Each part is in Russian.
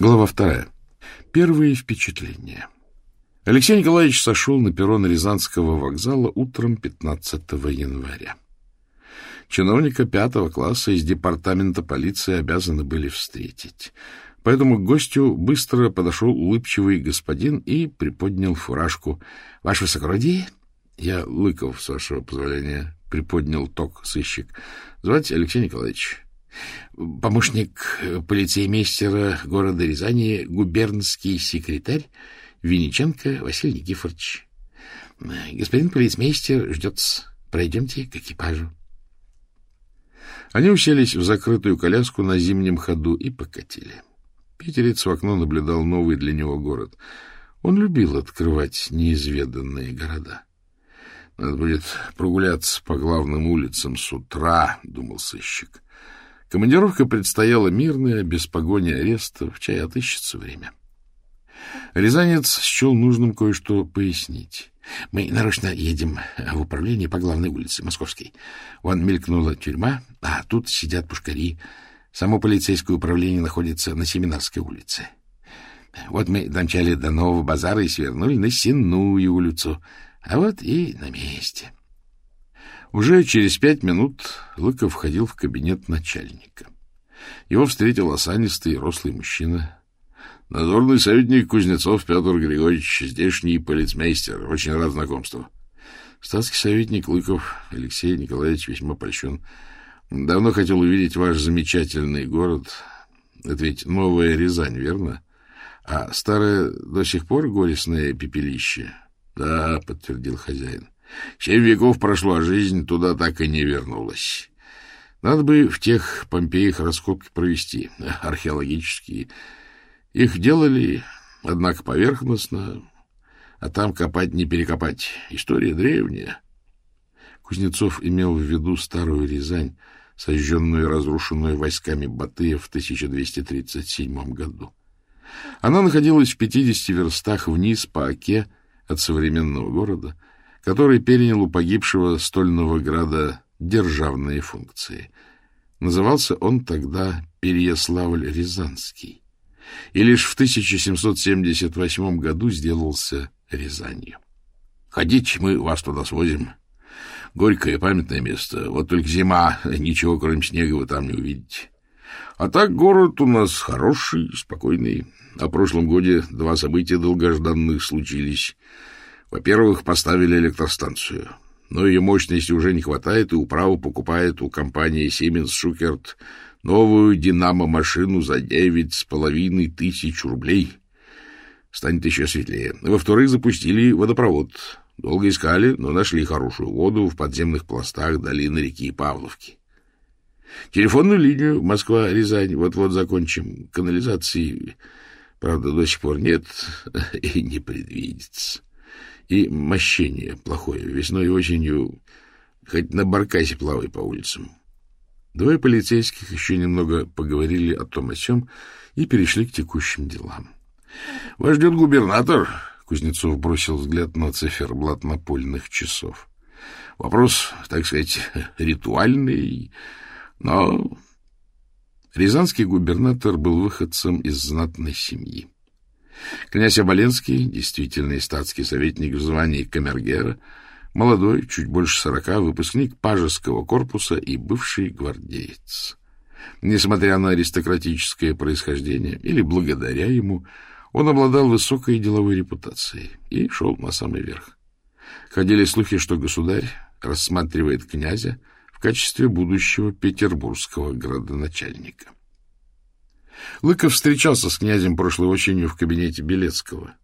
Глава вторая. Первые впечатления. Алексей Николаевич сошел на перрон Рязанского вокзала утром 15 января. Чиновника пятого класса из департамента полиции обязаны были встретить. Поэтому к гостю быстро подошел улыбчивый господин и приподнял фуражку. — Ваше высокородие? — Я Лыков, с вашего позволения, — приподнял ток сыщик. — Звать Алексей Николаевич. Помощник полицеймейстера города Рязани, губернский секретарь Винниченко Василий Никифорович. Господин полицеймейстер ждет. Пройдемте к экипажу. Они уселись в закрытую коляску на зимнем ходу и покатили. Питерец в окно наблюдал новый для него город. Он любил открывать неизведанные города. Надо будет прогуляться по главным улицам с утра, — думал сыщик. Командировка предстояла мирная, без погони арестов, чай отыщется время. Рязанец счел нужным кое-что пояснить. Мы нарочно едем в управление по главной улице Московской. Вон мелькнула тюрьма, а тут сидят пушкари. Само полицейское управление находится на Семинарской улице. Вот мы домчали до Нового базара и свернули на Сенную улицу, а вот и на месте. Уже через пять минут Лыков входил в кабинет начальника. Его встретил осанистый рослый мужчина. Надзорный советник Кузнецов Петр Григорьевич, здешний полицмейстер. Очень рад знакомству. Статский советник Лыков Алексей Николаевич весьма польщен. Давно хотел увидеть ваш замечательный город. Это ведь новая Рязань, верно? А старое до сих пор горестное пепелище? Да, подтвердил хозяин. Семь веков прошло, а жизнь туда так и не вернулась. Надо бы в тех Помпеях раскопки провести, археологические. Их делали, однако, поверхностно, а там копать не перекопать. История древняя. Кузнецов имел в виду старую Рязань, сожженную и разрушенную войсками Батыя в 1237 году. Она находилась в 50 верстах вниз по оке от современного города — который перенял у погибшего стольного града державные функции. Назывался он тогда Переяславль-Рязанский, и лишь в 1778 году сделался Рязанью. Ходить мы вас туда свозим. Горькое памятное место. Вот только зима, ничего кроме снега вы там не увидите. А так город у нас хороший, спокойный. О прошлом годе два события долгожданных случились — во-первых, поставили электростанцию, но ее мощности уже не хватает, и управа покупает у компании Siemens Schuckert новую динамо-машину за девять с половиной тысяч рублей. Станет еще светлее. Во-вторых, запустили водопровод. Долго искали, но нашли хорошую воду в подземных пластах долины реки Павловки. Телефонную линию Москва-Рязань вот-вот закончим. Канализации, правда, до сих пор нет и не предвидится и мощение плохое. Весной и осенью хоть на баркасе плавай по улицам. Двое полицейских еще немного поговорили о том о сём и перешли к текущим делам. — Вас ждет губернатор, — Кузнецов бросил взгляд на циферблат напольных часов. — Вопрос, так сказать, ритуальный, но... Рязанский губернатор был выходцем из знатной семьи. Князь Оболенский, действительный статский советник в звании камергера, молодой, чуть больше сорока, выпускник пажеского корпуса и бывший гвардеец. Несмотря на аристократическое происхождение, или благодаря ему, он обладал высокой деловой репутацией и шел на самый верх. Ходили слухи, что государь рассматривает князя в качестве будущего петербургского градоначальника. Лыков встречался с князем прошлой осенью в кабинете Белецкого.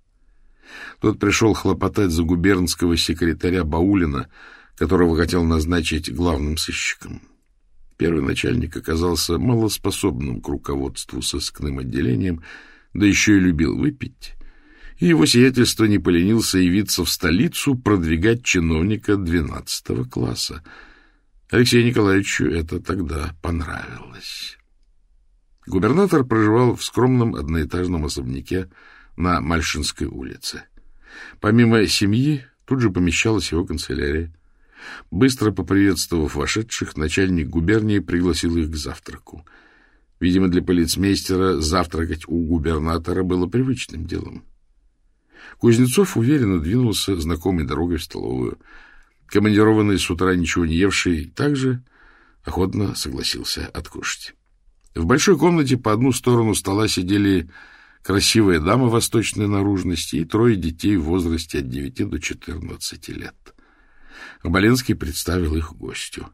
Тот пришел хлопотать за губернского секретаря Баулина, которого хотел назначить главным сыщиком. Первый начальник оказался малоспособным к руководству сыскным отделением, да еще и любил выпить, и его сиятельство не поленился явиться в столицу продвигать чиновника двенадцатого класса. Алексею Николаевичу это тогда понравилось. Губернатор проживал в скромном одноэтажном особняке на Мальшинской улице. Помимо семьи, тут же помещалась его канцелярия. Быстро поприветствовав вошедших, начальник губернии пригласил их к завтраку. Видимо, для полицмейстера завтракать у губернатора было привычным делом. Кузнецов уверенно двинулся знакомой дорогой в столовую. Командированный с утра ничего не евший также охотно согласился откушать. В большой комнате по одну сторону стола сидели красивая дама восточной наружности и трое детей в возрасте от 9 до 14 лет. Оболенский представил их гостю.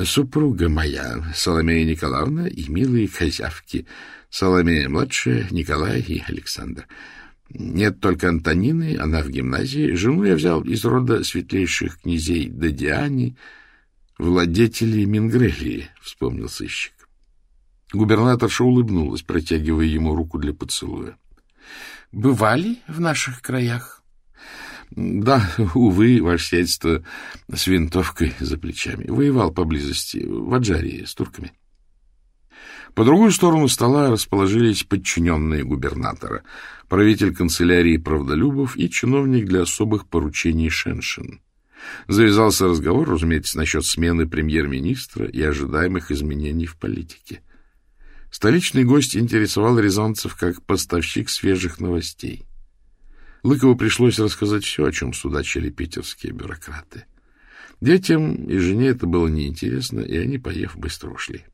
Супруга моя, Соломея Николаевна, и милые хозявки, Соломея младшая, Николай и Александр. Нет только Антонины, она в гимназии. Жену я взял из рода светлейших князей Додиани, владетелей Мингрелии, — вспомнил сыщик. Губернаторша улыбнулась, протягивая ему руку для поцелуя. — Бывали в наших краях? Да, увы, ваше сельство с винтовкой за плечами. Воевал поблизости, в Аджарии, с турками. По другую сторону стола расположились подчиненные губернатора, правитель канцелярии Правдолюбов и чиновник для особых поручений Шеншин. Завязался разговор, разумеется, насчет смены премьер-министра и ожидаемых изменений в политике. Столичный гость интересовал рязанцев как поставщик свежих новостей. Лыкову пришлось рассказать все, о чем судачили питерские бюрократы. Детям и жене это было неинтересно, и они, поев, быстро ушли.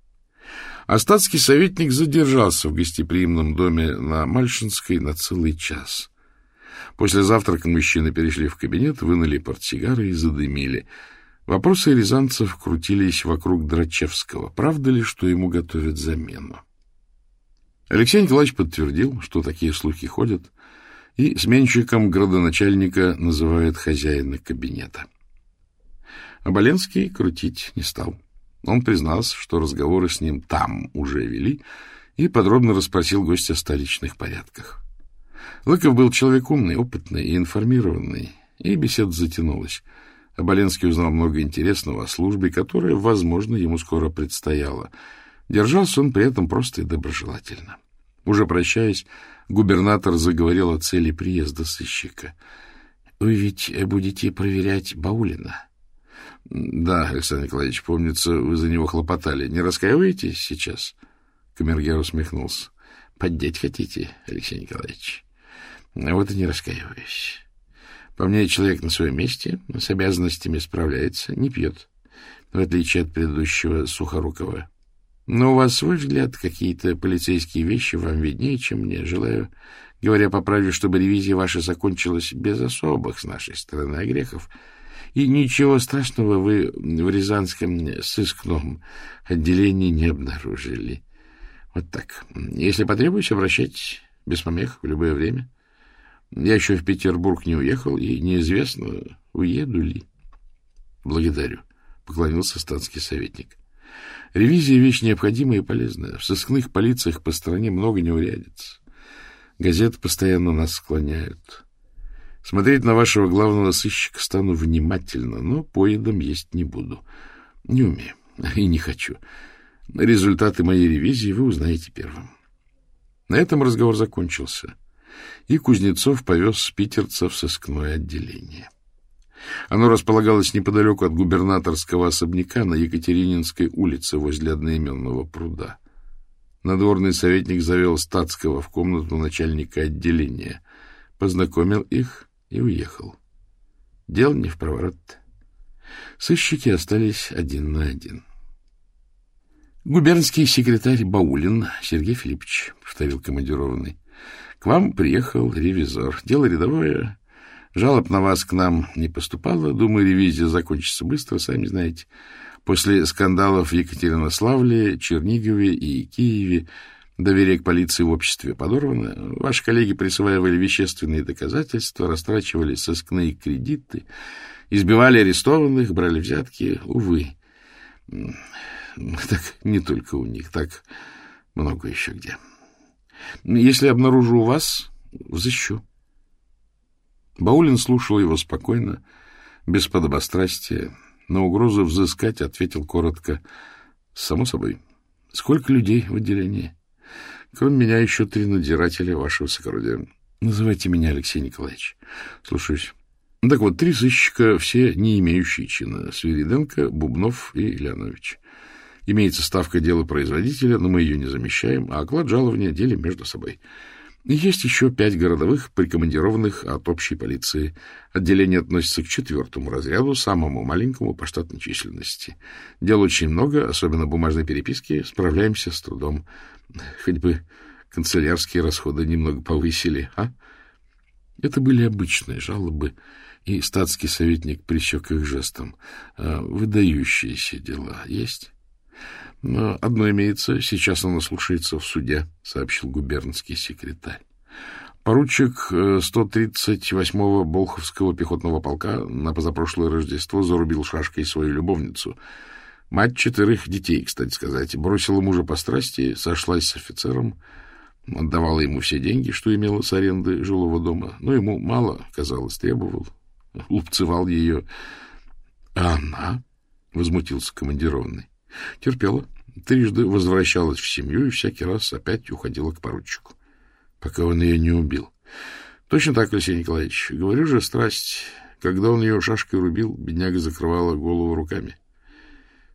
Остатский советник задержался в гостеприимном доме на Мальшинской на целый час. После завтрака мужчины перешли в кабинет, вынули портсигары и задымили. Вопросы рязанцев крутились вокруг Драчевского. Правда ли, что ему готовят замену? Алексей Николаевич подтвердил, что такие слухи ходят, и сменщиком градоначальника называют хозяина кабинета. Оболенский крутить не стал. Он признался, что разговоры с ним там уже вели, и подробно расспросил гостя о столичных порядках. Лыков был человек умный, опытный и информированный, и беседа затянулась. Оболенский узнал много интересного о службе, которая, возможно, ему скоро предстояла. Держался он при этом просто и доброжелательно. Уже прощаясь, губернатор заговорил о цели приезда сыщика. — Вы ведь будете проверять Баулина? — Да, Александр Николаевич, помнится, вы за него хлопотали. Не раскаиваетесь сейчас? Камергер усмехнулся. — Поддеть хотите, Алексей Николаевич? — Вот и не раскаиваюсь. По мне, человек на своем месте, с обязанностями справляется, не пьет, в отличие от предыдущего Сухорукова. Но у вас свой взгляд, какие-то полицейские вещи вам виднее, чем мне. Желаю, говоря по правде, чтобы ревизия ваша закончилась без особых с нашей стороны огрехов. И ничего страшного вы в Рязанском сыскном отделении не обнаружили. Вот так. Если потребуюсь, обращайтесь без помех в любое время. Я еще в Петербург не уехал, и неизвестно, уеду ли. — Благодарю, — поклонился станский советник. Ревизия — вещь необходимая и полезная. В сыскных полициях по стране много не урядится. Газеты постоянно нас склоняют. Смотреть на вашего главного сыщика стану внимательно, но поедом есть не буду. Не умею и не хочу. Результаты моей ревизии вы узнаете первым. На этом разговор закончился, и Кузнецов повез питерца в сыскное отделение. Оно располагалось неподалеку от губернаторского особняка на Екатерининской улице возле одноименного пруда. Надворный советник завел статского в комнату начальника отделения, познакомил их и уехал. Дел не в проворот. Сыщики остались один на один. — Губернский секретарь Баулин Сергей Филиппович, — повторил командированный, — к вам приехал ревизор. Дело рядовое, Жалоб на вас к нам не поступало. Думаю, ревизия закончится быстро, сами знаете. После скандалов в Екатеринославле, Чернигове и Киеве доверие к полиции в обществе подорвано. Ваши коллеги присваивали вещественные доказательства, растрачивали сыскные кредиты, избивали арестованных, брали взятки. Увы, так не только у них, так много еще где. Если обнаружу вас, взыщу. Баулин слушал его спокойно, без подобострастия. На угрозу взыскать ответил коротко. — Само собой. Сколько людей в отделении? Кроме меня еще три надзирателя, ваше высокородие. Называйте меня Алексей Николаевич. Слушаюсь. Так вот, три сыщика, все не имеющие чина. Свириденко, Бубнов и Лянович. Имеется ставка дела производителя, но мы ее не замещаем, а оклад жалования делим между собой. Есть еще пять городовых, прикомандированных от общей полиции. Отделение относится к четвертому разряду, самому маленькому по штатной численности. Дел очень много, особенно бумажной переписки. Справляемся с трудом. Хоть бы канцелярские расходы немного повысили, а? Это были обычные жалобы, и статский советник присек их жестом. А выдающиеся дела есть? Но одно имеется, сейчас оно слушается в суде, сообщил губернский секретарь. Поручик 138-го э, Болховского пехотного полка на позапрошлое Рождество зарубил шашкой свою любовницу. Мать четырех детей, кстати сказать, бросила мужа по страсти, сошлась с офицером, отдавала ему все деньги, что имела с аренды жилого дома, но ему мало, казалось, требовал, лупцевал ее. — А она? — возмутился командированный. Терпела. Трижды возвращалась в семью и всякий раз опять уходила к поручику, пока он ее не убил. Точно так, Алексей Николаевич. Говорю же, страсть. Когда он ее шашкой рубил, бедняга закрывала голову руками.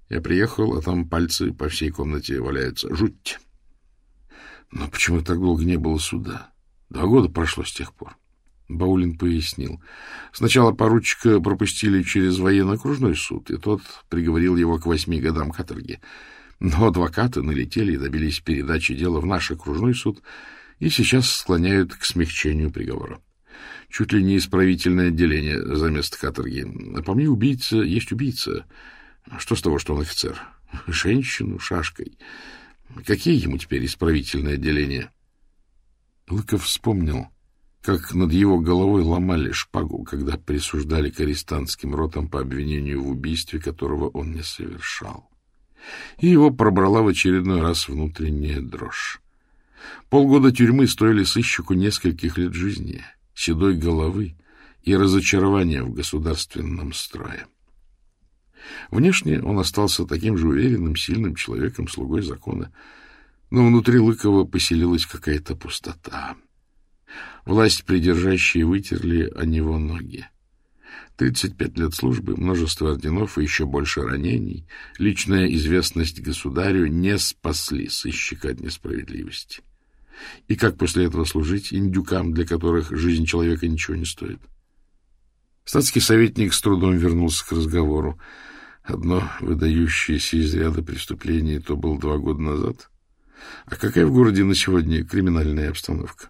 Я приехал, а там пальцы по всей комнате валяются. Жуть. Но почему так долго не было суда? Два года прошло с тех пор. Баулин пояснил. Сначала поручика пропустили через военно-окружной суд, и тот приговорил его к восьми годам каторги. Но адвокаты налетели и добились передачи дела в наш окружной суд и сейчас склоняют к смягчению приговора. Чуть ли не исправительное отделение за место каторги. По мне убийца есть убийца. Что с того, что он офицер? Женщину шашкой. Какие ему теперь исправительные отделения? Лыков вспомнил, как над его головой ломали шпагу, когда присуждали к арестантским ротам по обвинению в убийстве, которого он не совершал. И его пробрала в очередной раз внутренняя дрожь. Полгода тюрьмы стоили сыщику нескольких лет жизни, седой головы и разочарования в государственном строе. Внешне он остался таким же уверенным, сильным человеком, слугой закона, но внутри Лыкова поселилась какая-то пустота. Власть придержащие вытерли о него ноги. Тридцать пять лет службы, множество орденов и еще больше ранений, личная известность государю не спасли сыщика от несправедливости. И как после этого служить индюкам, для которых жизнь человека ничего не стоит? Статский советник с трудом вернулся к разговору. Одно выдающееся из ряда преступлений то было два года назад. А какая в городе на сегодня криминальная обстановка?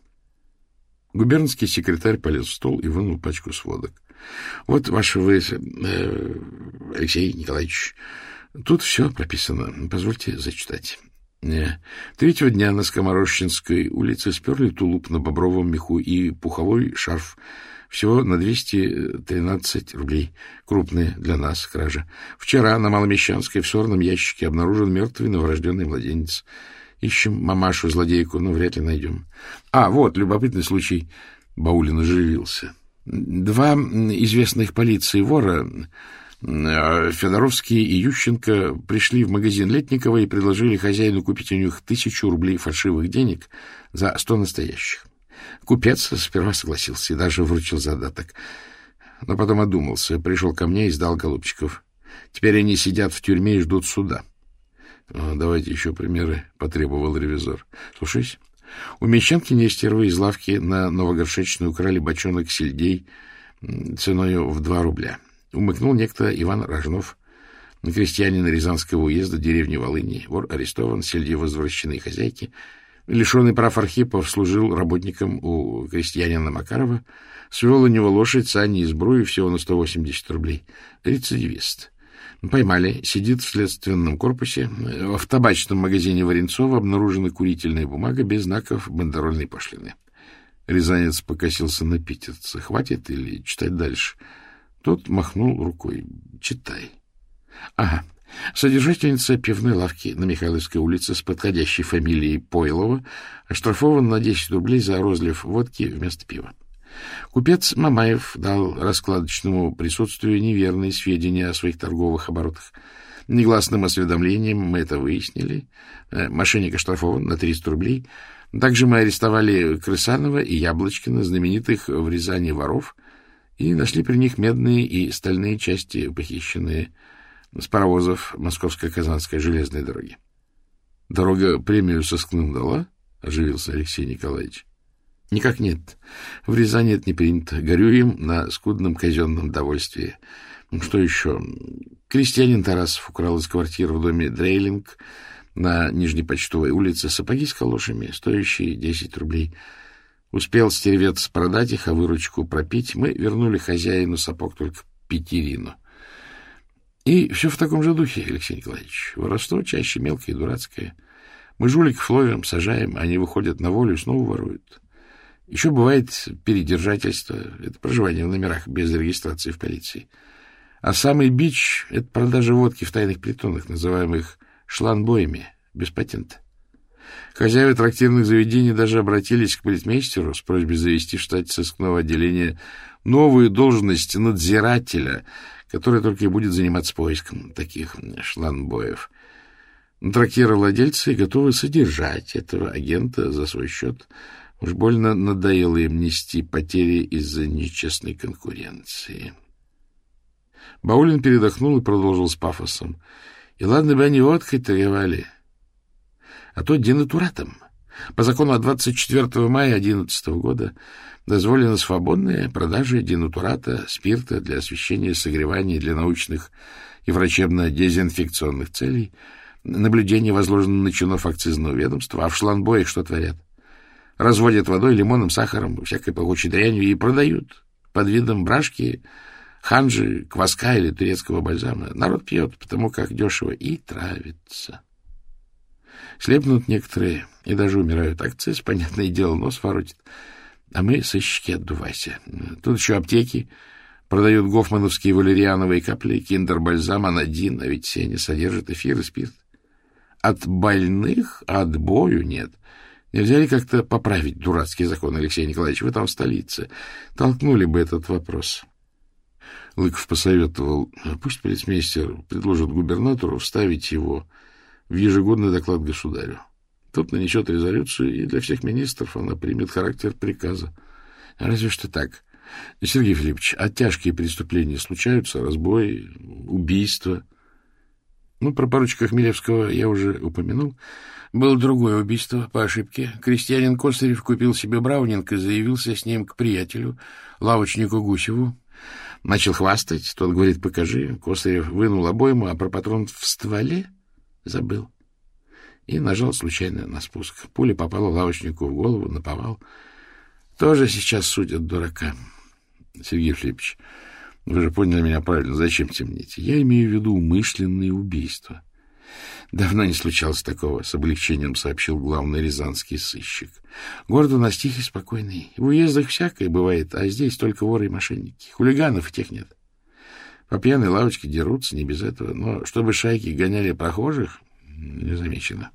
Губернский секретарь полез в стол и вынул пачку сводок. — Вот, ваше вы, э, Алексей Николаевич, тут все прописано. Позвольте зачитать. Э, третьего дня на Скоморощенской улице сперли тулуп на бобровом меху и пуховой шарф. Всего на 213 рублей. Крупные для нас кража. Вчера на Маломещанской в сорном ящике обнаружен мертвый новорожденный младенец. Ищем мамашу-злодейку, но вряд ли найдем. А, вот, любопытный случай. Баулин оживился. Два известных полиции вора, э, Федоровский и Ющенко, пришли в магазин Летникова и предложили хозяину купить у них тысячу рублей фальшивых денег за сто настоящих. Купец сперва согласился и даже вручил задаток. Но потом одумался, пришел ко мне и сдал голубчиков. Теперь они сидят в тюрьме и ждут суда. — Давайте еще примеры, — потребовал ревизор. — Слушайся. У Мещанки Нестеровой из лавки на Новогоршечную украли бочонок сельдей ценою в два рубля. Умыкнул некто Иван Рожнов, крестьянин Рязанского уезда деревни Волыни. Вор арестован, сельди возвращены хозяйке. Лишенный прав Архипов служил работником у крестьянина Макарова. Свел у него лошадь, сани и сбрую всего на 180 рублей. Рецидивист. Поймали. Сидит в следственном корпусе. В табачном магазине Варенцова обнаружена курительная бумага без знаков бандерольной пошлины. Рязанец покосился на питерца. Хватит или читать дальше? Тот махнул рукой. Читай. Ага. Содержательница пивной лавки на Михайловской улице с подходящей фамилией Пойлова оштрафован на 10 рублей за розлив водки вместо пива. Купец Мамаев дал раскладочному присутствию неверные сведения о своих торговых оборотах. Негласным осведомлением мы это выяснили. Э, мошенник оштрафован на 300 рублей. Также мы арестовали Крысанова и Яблочкина, знаменитых в Рязани воров, и нашли при них медные и стальные части, похищенные с паровозов Московско-Казанской железной дороги. — Дорога премию сыскным дала? — оживился Алексей Николаевич. — Никак нет. В Рязани это не принято. Горю им на скудном казенном довольствии. Что еще? Крестьянин Тарасов украл из квартиры в доме Дрейлинг на Нижней почтовой улице сапоги с калошами, стоящие 10 рублей. Успел стервец продать их, а выручку пропить. Мы вернули хозяину сапог только пятерину. И все в таком же духе, Алексей Николаевич. Воровство чаще мелкое и дурацкое. Мы жуликов ловим, сажаем, они выходят на волю и снова воруют. Еще бывает передержательство. Это проживание в номерах без регистрации в полиции. А самый бич — это продажа водки в тайных притонах, называемых шланбоями, без патента. Хозяева трактирных заведений даже обратились к полицмейстеру с просьбой завести в штате сыскного отделения новую должность надзирателя, которая только и будет заниматься поиском таких шланбоев. Трактировладельцы готовы содержать этого агента за свой счет. Уж больно надоело им нести потери из-за нечестной конкуренции. Баулин передохнул и продолжил с пафосом. И ладно бы они водкой торговали, а то денатуратом. По закону от 24 мая 2011 года дозволена свободная продажа денатурата, спирта для освещения, согревания для научных и врачебно-дезинфекционных целей. Наблюдение возложено на чинов акцизного ведомства, а в шланбоях что творят? Разводят водой, лимоном, сахаром, всякой пахучей дрянью и продают под видом брашки, ханжи, кваска или турецкого бальзама. Народ пьет, потому как дешево, и травится. Слепнут некоторые и даже умирают. Акциз, понятное дело, нос воротит. А мы сыщики отдувайся. Тут еще аптеки. Продают гофмановские валериановые капли, киндер-бальзам, анодин, а ведь все они содержат эфир и спирт. От больных отбою нет. Нельзя ли как-то поправить дурацкий закон, Алексей Николаевич? Вы там в столице. Толкнули бы этот вопрос. Лыков посоветовал, пусть полицмейстер предложит губернатору вставить его в ежегодный доклад государю. Тот нанесет резолюцию, и для всех министров она примет характер приказа. Разве что так. Сергей Филиппович, а тяжкие преступления случаются? Разбой, убийство? Ну, про поручика Хмелевского я уже упомянул. Было другое убийство по ошибке. Крестьянин Косарев купил себе браунинг и заявился с ним к приятелю, лавочнику Гусеву. Начал хвастать. Тот говорит, покажи. Косарев вынул обойму, а про патрон в стволе забыл. И нажал случайно на спуск. Пуля попала лавочнику в голову, наповал. Тоже сейчас судят дурака. Сергей Филиппович, вы же поняли меня правильно. Зачем темните? Я имею в виду умышленные убийства. Давно не случалось такого, с облегчением сообщил главный рязанский сыщик. Город у нас тихий, спокойный. В уездах всякое бывает, а здесь только воры и мошенники. Хулиганов и тех нет. По пьяной лавочке дерутся, не без этого. Но чтобы шайки гоняли прохожих, не замечено.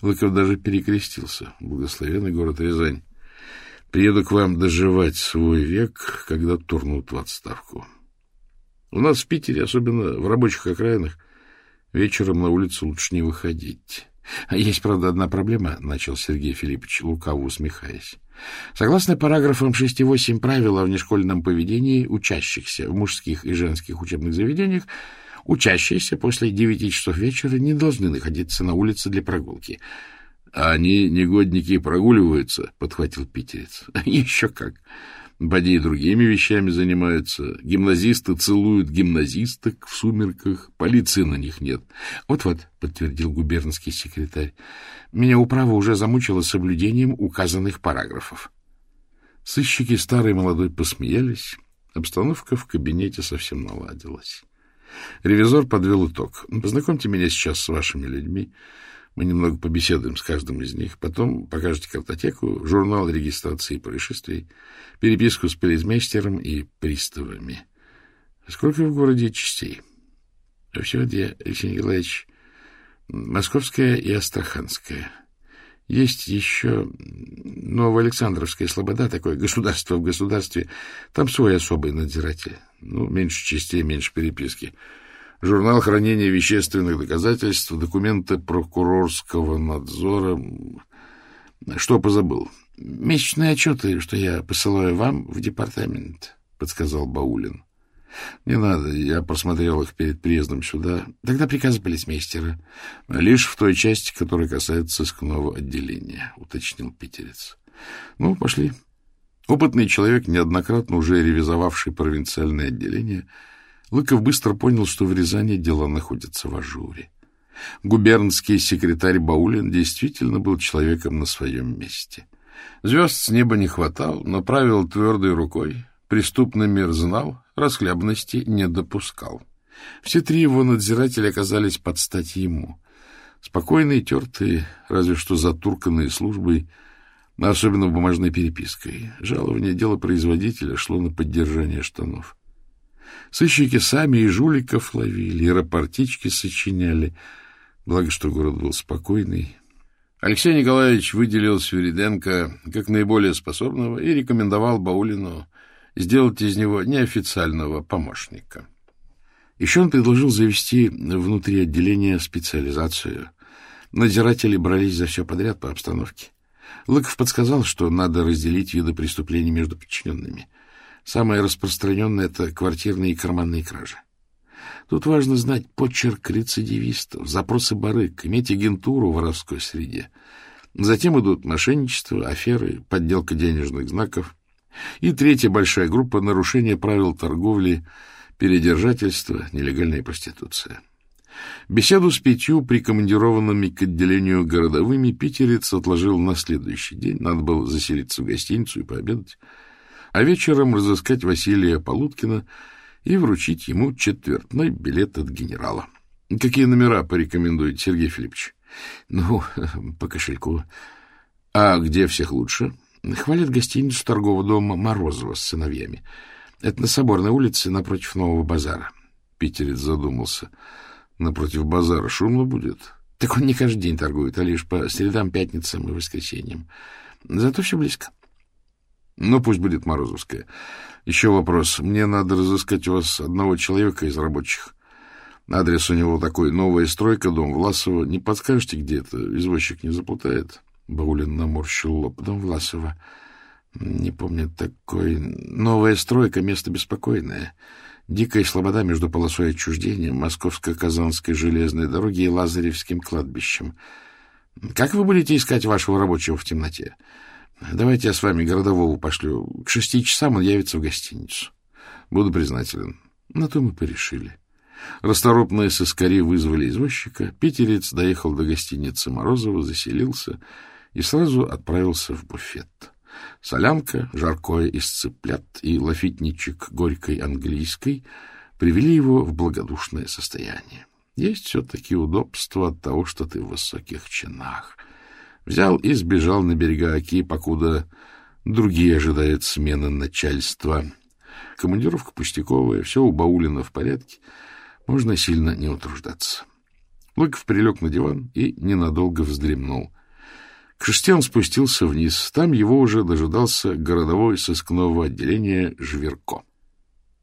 Лыков даже перекрестился. Благословенный город Рязань. Приеду к вам доживать свой век, когда турнут в отставку. У нас в Питере, особенно в рабочих окраинах, вечером на улицу лучше не выходить. А есть, правда, одна проблема, — начал Сергей Филиппович, лукаво усмехаясь. Согласно параграфам 6 и 8 правил о внешкольном поведении учащихся в мужских и женских учебных заведениях, учащиеся после 9 часов вечера не должны находиться на улице для прогулки. — А они, негодники, прогуливаются, — подхватил питерец. — Еще как! Боди другими вещами занимаются. Гимназисты целуют гимназисток в сумерках. Полиции на них нет. Вот-вот, — подтвердил губернский секретарь, — меня управа уже замучила соблюдением указанных параграфов. Сыщики старый и молодой посмеялись. Обстановка в кабинете совсем наладилась. Ревизор подвел итог. Познакомьте меня сейчас с вашими людьми. Мы немного побеседуем с каждым из них. Потом покажете картотеку, журнал регистрации происшествий, переписку с полицмейстером и приставами. Сколько в городе частей? Всего две, Алексей Николаевич. Московская и Астраханская. Есть еще Новоалександровская Слобода, такое государство в государстве. Там свой особый надзиратель. Ну, меньше частей, меньше переписки журнал хранения вещественных доказательств, документы прокурорского надзора. Что позабыл? Месячные отчеты, что я посылаю вам в департамент, подсказал Баулин. — Не надо, я просмотрел их перед приездом сюда. — Тогда приказы полицмейстера. — Лишь в той части, которая касается сыскного отделения, — уточнил питерец. — Ну, пошли. Опытный человек, неоднократно уже ревизовавший провинциальное отделение, Лыков быстро понял, что в Рязани дела находятся в ажуре. Губернский секретарь Баулин действительно был человеком на своем месте. Звезд с неба не хватал, но правил твердой рукой, преступный мир знал, расхлябности не допускал. Все три его надзирателя оказались под стать ему. Спокойные, тертые, разве что затурканные службой, особенно бумажной перепиской. Жалование дела производителя шло на поддержание штанов. Сыщики сами и жуликов ловили, и рапортички сочиняли. Благо, что город был спокойный. Алексей Николаевич выделил Свириденко как наиболее способного и рекомендовал Баулину сделать из него неофициального помощника. Еще он предложил завести внутри отделения специализацию. Надзиратели брались за все подряд по обстановке. Лыков подсказал, что надо разделить виды преступлений между подчиненными. Самое распространенное — это квартирные и карманные кражи. Тут важно знать почерк рецидивистов, запросы барыг, иметь агентуру в воровской среде. Затем идут мошенничество, аферы, подделка денежных знаков, и третья большая группа — нарушение правил торговли, передержательство, нелегальная проституция. Беседу с пятью прикомандированными к отделению городовыми питерец отложил на следующий день. Надо было заселиться в гостиницу и пообедать. А вечером разыскать Василия Полуткина и вручить ему четвертной билет от генерала. Какие номера порекомендуете, Сергей Филиппович? Ну, по кошельку. А где всех лучше? Хвалят гостиницу торгового дома Морозова с сыновьями. Это на Соборной улице напротив Нового базара. Питерец задумался. Напротив базара шумно будет? Так он не каждый день торгует, а лишь по средам, пятницам и воскресеньям. Зато все близко. Ну, пусть будет Морозовская. Еще вопрос. Мне надо разыскать у вас одного человека из рабочих. Адрес у него такой. Новая стройка, дом Власова. Не подскажете, где это? Извозчик не заплутает? Баулин наморщил лоб. Дом Власова. Не помню такой. Новая стройка, место беспокойное. Дикая слобода между полосой отчуждения, Московско-Казанской железной дороги и Лазаревским кладбищем. Как вы будете искать вашего рабочего в темноте? Давайте я с вами городового пошлю. К шести часам он явится в гостиницу. Буду признателен. На то мы порешили. Расторопные сыскари вызвали извозчика. Питерец доехал до гостиницы Морозова, заселился — и сразу отправился в буфет. Солянка, жаркое из цыплят и лафитничек горькой английской привели его в благодушное состояние. Есть все-таки удобство от того, что ты в высоких чинах. Взял и сбежал на берега Оки, покуда другие ожидают смены начальства. Командировка пустяковая, все у Баулина в порядке, можно сильно не утруждаться. Лыков прилег на диван и ненадолго вздремнул. К шести он спустился вниз. Там его уже дожидался городовой сыскного отделения Жверко.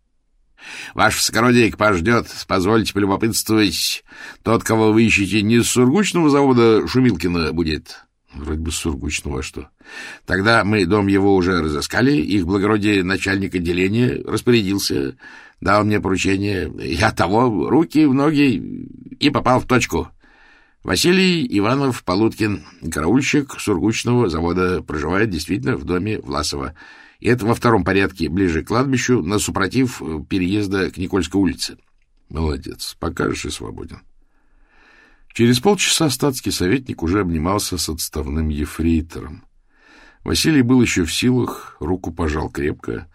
— Ваш вскородие экипаж ждет. Позвольте полюбопытствовать. Тот, кого вы ищете, не с Сургучного завода Шумилкина будет? — Вроде бы Сургучного, что? — Тогда мы дом его уже разыскали. Их благородие начальник отделения распорядился, дал мне поручение. Я того, руки в ноги и попал в точку. Василий Иванов Полуткин, караульщик Сургучного завода, проживает действительно в доме Власова. И это во втором порядке, ближе к кладбищу, на супротив переезда к Никольской улице. Молодец, покажешь и свободен. Через полчаса статский советник уже обнимался с отставным ефрейтором. Василий был еще в силах, руку пожал крепко.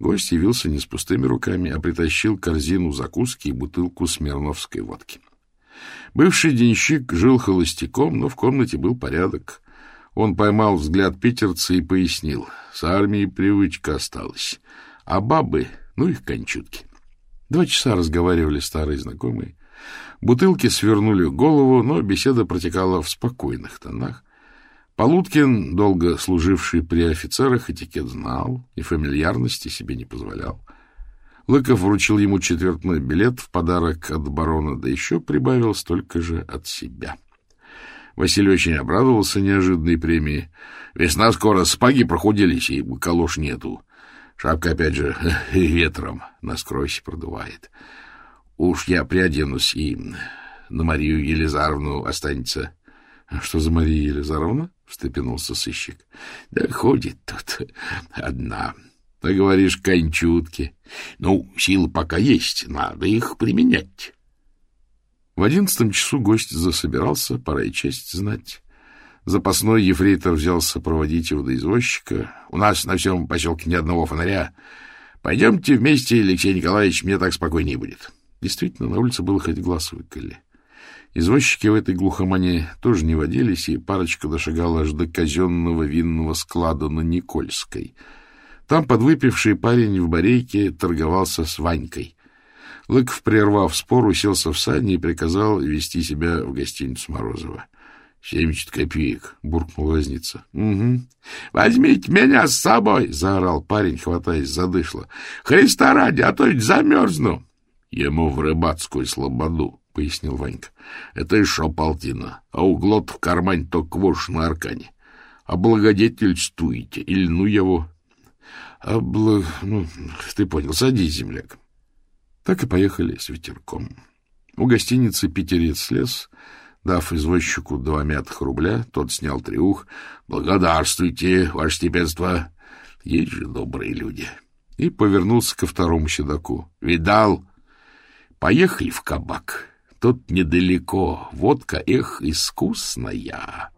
Гость явился не с пустыми руками, а притащил корзину закуски и бутылку смирновской водки. Бывший денщик жил холостяком, но в комнате был порядок. Он поймал взгляд питерца и пояснил. С армией привычка осталась. А бабы, ну их кончутки. Два часа разговаривали старые знакомые. Бутылки свернули голову, но беседа протекала в спокойных тонах. Полуткин, долго служивший при офицерах, этикет знал и фамильярности себе не позволял. Лыков вручил ему четвертной билет в подарок от барона, да еще прибавил столько же от себя. Василий очень обрадовался неожиданной премии. Весна скоро, спаги прохудились, и калош нету. Шапка, опять же, ветром насквозь продувает. Уж я приоденусь, и на Марию Елизаровну останется. — Что за Мария Елизаровна? — встрепенулся сыщик. — Да ходит тут одна. Ты говоришь, кончутки. Ну, силы пока есть, надо их применять. В одиннадцатом часу гость засобирался, пора и честь знать. Запасной ефрейтор взялся проводить его до извозчика. У нас на всем поселке ни одного фонаря. Пойдемте вместе, Алексей Николаевич, мне так спокойнее будет. Действительно, на улице было хоть глаз выколи. Извозчики в этой глухомане тоже не водились, и парочка дошагала аж до казенного винного склада на Никольской. Там подвыпивший парень в барейке торговался с Ванькой. Лыков, прервав спор, уселся в сани и приказал вести себя в гостиницу Морозова. — Семьдесят копеек, — буркнул возница. — Угу. — Возьмите меня с собой, — заорал парень, хватаясь за дышло. — Христа ради, а то ведь замерзну. — Ему в рыбацкую слободу, — пояснил Ванька. — Это еще полтина, а углот в кармане только вошь на аркане. Облагодетельствуете, или ну его... — Облаг... Ну, ты понял, садись, земляк. Так и поехали с ветерком. У гостиницы «Питерец» слез Дав извозчику два мятых рубля, тот снял триух. — Благодарствуйте, ваше степенство. Есть же добрые люди. И повернулся ко второму седаку. — Видал? Поехали в кабак. Тут недалеко. Водка, эх, искусная.